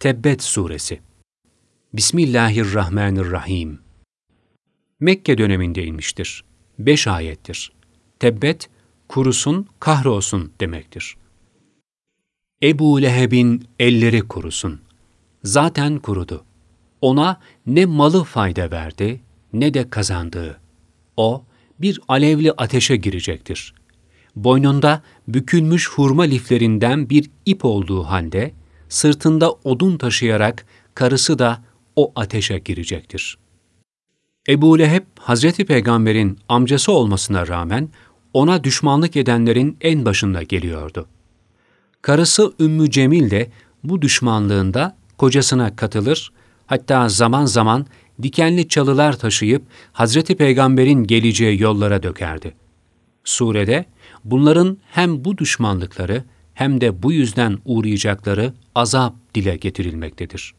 Tebbet Suresi Bismillahirrahmanirrahim Mekke döneminde inmiştir. Beş ayettir. Tebbet, kurusun, kahrolsun demektir. Ebu Leheb'in elleri kurusun. Zaten kurudu. Ona ne malı fayda verdi, ne de kazandığı. O, bir alevli ateşe girecektir. Boynunda bükülmüş hurma liflerinden bir ip olduğu halde, sırtında odun taşıyarak karısı da o ateşe girecektir. Ebu Leheb, Hazreti Peygamber'in amcası olmasına rağmen ona düşmanlık edenlerin en başında geliyordu. Karısı Ümmü Cemil de bu düşmanlığında kocasına katılır, hatta zaman zaman dikenli çalılar taşıyıp Hazreti Peygamber'in geleceği yollara dökerdi. Surede bunların hem bu düşmanlıkları hem de bu yüzden uğrayacakları azap dile getirilmektedir.